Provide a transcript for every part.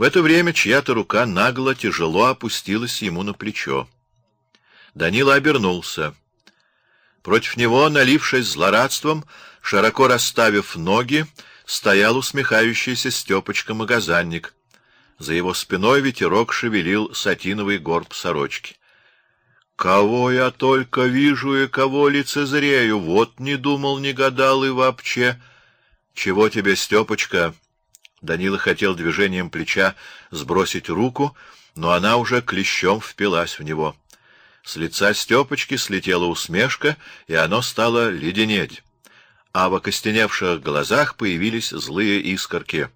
В это время чья-то рука нагло, тяжело опустилась ему на плечо. Данила обернулся. Против него, налившись злорадством, широко расставив ноги, стоял усмехающийся Степочка-магазанник. За его спиной ветерок шевелил сатиновый горб сорочки. Кого я только вижу и кого лицезрею, вот не думал, не гадал и вообще. Чего тебе, Степочка? Данила хотел движением плеча сбросить руку, но она уже клещом впилась в него. С лица Степочки слетела усмешка, и оно стало леденеть. А в окостеневших глазах появились злые искорки.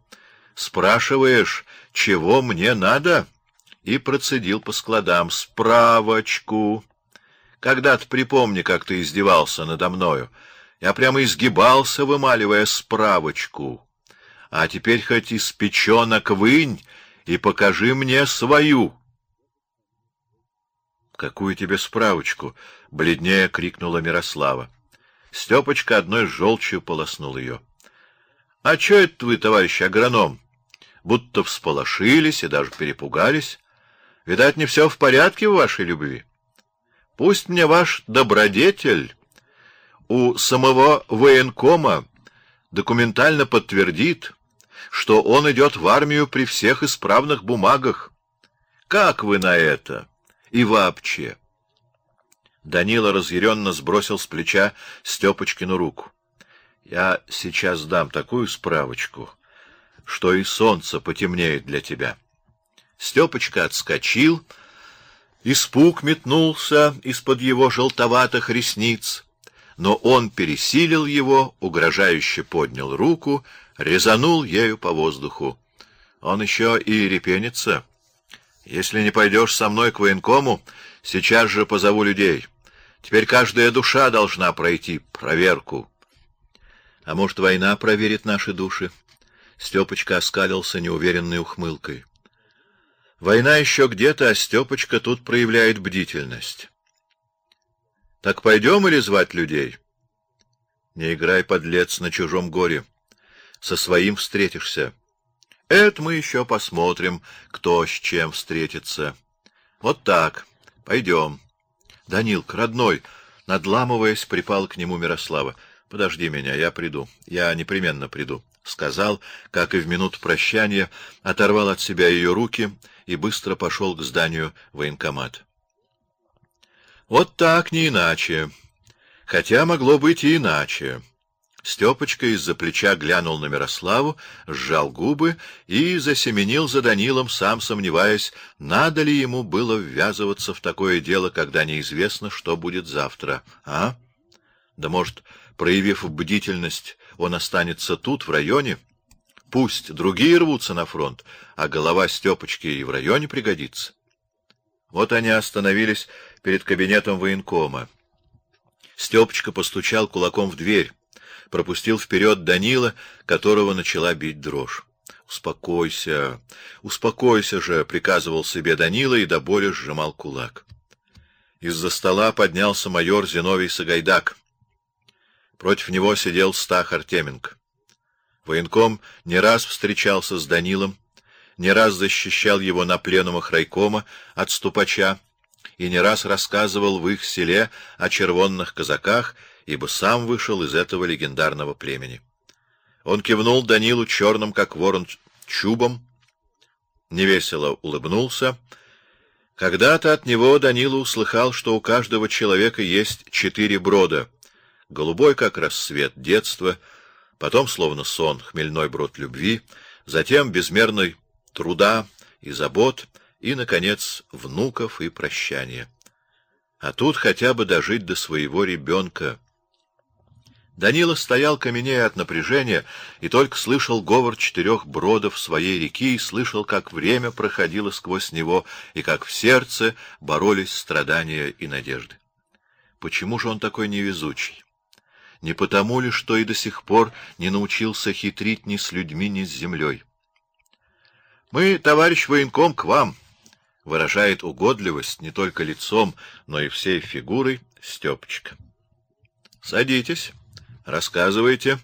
Спрашиваешь, чего мне надо? И процедил по складам справочку. Когда-то припомни, как ты издевался надо мною. Я прямо изгибался, вымаливая справочку а теперь хоть из печенок вынь и покажи мне свою. Какую тебе справочку? бледнее крикнула Мирослава. Степочка одной желчью полоснул ее. А что это вы, товарищ агроном? Будто всполошились и даже перепугались. Видать, не все в порядке в вашей любви. Пусть мне ваш добродетель у самого военкома документально подтвердит, что он идет в армию при всех исправных бумагах. Как вы на это? И вообще? Данила разъяренно сбросил с плеча Степочкину руку. Я сейчас дам такую справочку, что и солнце потемнеет для тебя. Степочка отскочил, испуг метнулся из-под его желтоватых ресниц, но он пересилил его, угрожающе поднял руку резанул ею по воздуху. Он еще и репенится. Если не пойдешь со мной к военкому, сейчас же позову людей. Теперь каждая душа должна пройти проверку. А может, война проверит наши души? Степочка оскалился неуверенной ухмылкой. Война еще где-то, а Степочка тут проявляет бдительность. Так пойдем или звать людей? Не играй, подлец, на чужом горе со своим встретишься. Это мы еще посмотрим, кто с чем встретится. Вот так. Пойдем. Данилк, родной, надламываясь, припал к нему Мирослава. Подожди меня, я приду. Я непременно приду, сказал, как и в минуту прощания, оторвал от себя ее руки и быстро пошел к зданию военкомата. Вот так, не иначе. Хотя могло быть и иначе. Степочка из-за плеча глянул на Мирославу, сжал губы и засеменил за Данилом, сам сомневаясь, надо ли ему было ввязываться в такое дело, когда неизвестно, что будет завтра, а? Да может, проявив бдительность, он останется тут в районе? Пусть другие рвутся на фронт, а голова Степочки и в районе пригодится. Вот они остановились перед кабинетом военкома. Степочка постучал кулаком в дверь пропустил вперед Данила, которого начала бить дрожь. Успокойся, успокойся же, приказывал себе Данила и до боли сжимал кулак. Из-за стола поднялся майор Зиновий Сагайдак. Против него сидел Стах Артеменко. Военком не раз встречался с Данилом, не раз защищал его на пленумах райкома от ступача и не раз рассказывал в их селе о червонных казаках ибо сам вышел из этого легендарного племени. Он кивнул Данилу черным, как ворон, чубом, невесело улыбнулся. Когда-то от него Данила услыхал, что у каждого человека есть четыре брода: голубой, как рассвет детства, потом словно сон, хмельной брод любви, затем безмерный труда и забот, и наконец внуков и прощания. А тут хотя бы дожить до своего ребенка. Данила стоял каменея от напряжения и только слышал говор четырех бродов своей реки и слышал, как время проходило сквозь него и как в сердце боролись страдания и надежды. Почему же он такой невезучий? Не потому ли, что и до сих пор не научился хитрить ни с людьми, ни с землей? Мы, товарищ военком, к вам, выражает угодливость не только лицом, но и всей фигурой Степочка. Садитесь. Рассказывайте.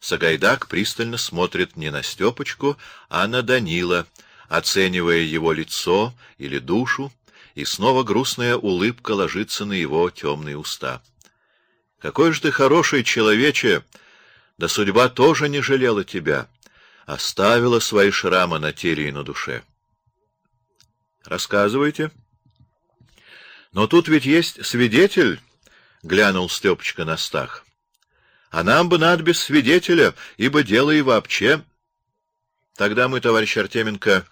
Сагайдак пристально смотрит не на Степочку, а на Данила, оценивая его лицо или душу, и снова грустная улыбка ложится на его темные уста. Какой же ты хороший человече, да судьба тоже не жалела тебя, оставила свои шрамы на теле и на душе. Рассказывайте. Но тут ведь есть свидетель, глянул Стёпочка на Стах. А нам бы надо без свидетеля, ибо дело и вообще. Тогда мы, товарищ Артеменко,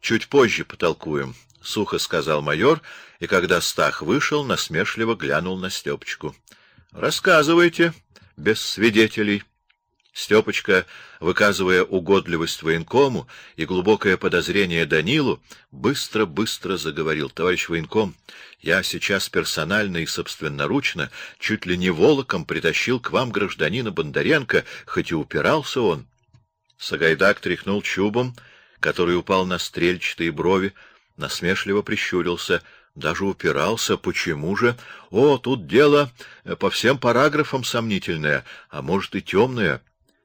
чуть позже потолкуем, сухо сказал майор, и когда Стах вышел, насмешливо глянул на Стёпочку. Рассказывайте без свидетелей. Стёпочка, выказывая угодливость военкому и глубокое подозрение Данилу, быстро-быстро заговорил: "Товарищ военком, я сейчас персонально и собственноручно чуть ли не волоком притащил к вам гражданина Бондаренко, хоть и упирался он". Сагайдак тряхнул чубом, который упал на стрельчатые брови, насмешливо прищурился: даже упирался. Почему же? О, тут дело по всем параграфам сомнительное, а может и темное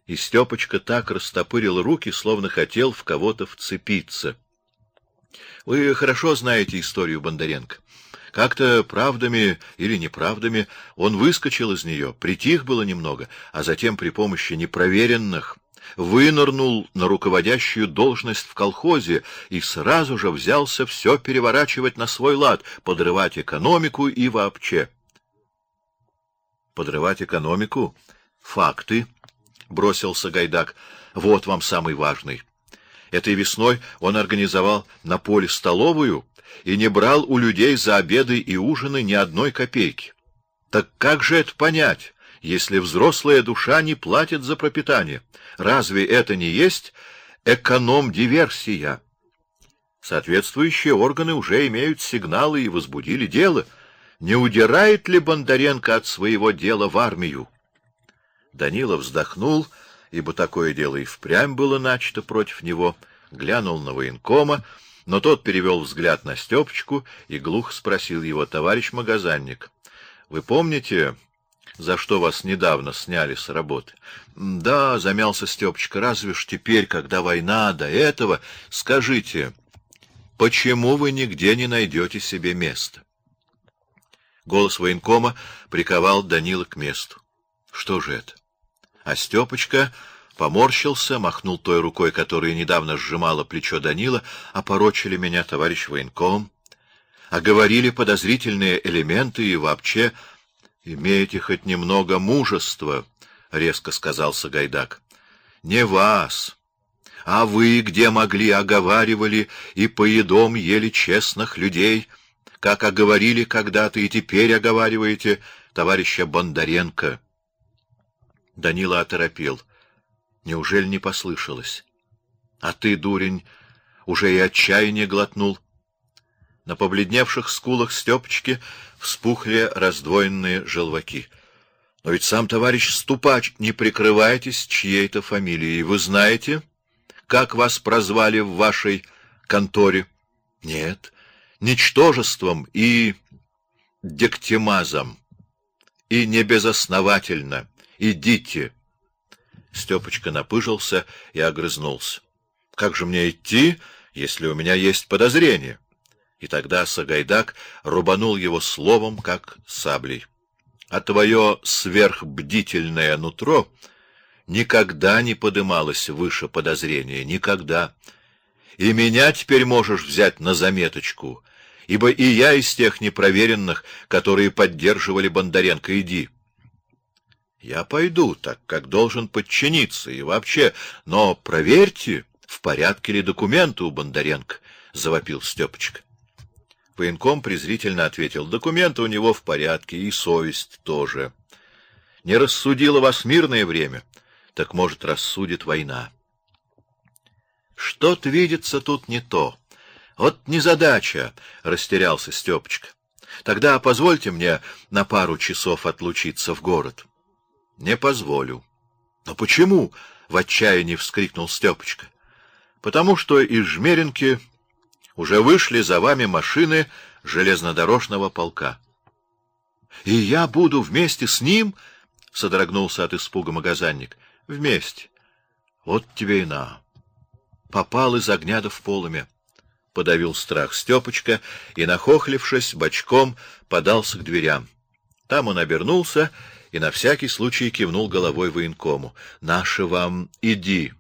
и Стёпочка так растопырил руки, словно хотел в кого-то вцепиться. Вы хорошо знаете историю Бондаренко. Как-то правдами или неправдами он выскочил из нее, притих было немного, а затем при помощи непроверенных вынырнул на руководящую должность в колхозе и сразу же взялся все переворачивать на свой лад, подрывать экономику и вообще. Подрывать экономику? Факты бросился Гайдак. Вот вам самый важный. Этой весной он организовал на поле столовую и не брал у людей за обеды и ужины ни одной копейки. Так как же это понять, если взрослая душа не платит за пропитание? Разве это не есть эконом-диверсия? Соответствующие органы уже имеют сигналы и возбудили дело. Не удирает ли Бондаренко от своего дела в армию? Данила вздохнул, ибо такое дело и впрямь было начато против него, глянул на военкома, но тот перевел взгляд на Стёпочку и глухо спросил его: "Товарищ магазинник, вы помните, за что вас недавно сняли с работы?" "Да", замялся Стёпочка. "Разве ж теперь, когда война, до этого, скажите, почему вы нигде не найдете себе места?" Голос военкома приковал Данила к месту. Что же это? А Стёпочка поморщился, махнул той рукой, которая недавно сжимала плечо Данила, опорочили меня товарищ военком, а говорили подозрительные элементы и вообще имеете хоть немного мужества, резко сказал Сагайдак. Не вас, а вы где могли оговаривали и поедом ели честных людей, как оговорили когда-то и теперь оговариваете товарища Бондаренко. Данила оторопел. Неужели не послышалось? А ты, дурень, уже и отчаяние глотнул. На побледневших скулах Стёпочки вспухли раздвоенные желваки. Но ведь сам товарищ Ступач, не прикрывайтесь чьей-то фамилией. Вы знаете, как вас прозвали в вашей конторе? Нет, ничтожеством и дектимазом. И не безосновательно. Идите. Стёпочка напыжился и огрызнулся. Как же мне идти, если у меня есть подозрение? И тогда Сагайдак рубанул его словом, как саблей. А твое сверхбдительное нутро никогда не подымалось выше подозрения, никогда. И меня теперь можешь взять на заметочку, ибо и я из тех непроверенных, которые поддерживали Бондаренко. Иди. Я пойду, так как должен подчиниться и вообще, но проверьте, в порядке ли документы у Бондаренко, завопил Стёпочка. Военком презрительно ответил: "Документы у него в порядке и совесть тоже. Не рассудило вас мирное время, так может рассудит война". Что-то видится тут не то. Вот незадача, растерялся Стёпочка. Тогда позвольте мне на пару часов отлучиться в город. Не позволю. Но почему? в отчаянии вскрикнул Стёпочка. Потому что из Жмеринки уже вышли за вами машины железнодорожного полка. И я буду вместе с ним, содрогнулся от испуга магазинник. Вместе. Вот тебе и на. Попал из огня до в полыми. — подавил страх Степочка и, нахохлившись, бочком подался к дверям. Там он обернулся и на всякий случай кивнул головой военкому. — Наши вам, иди!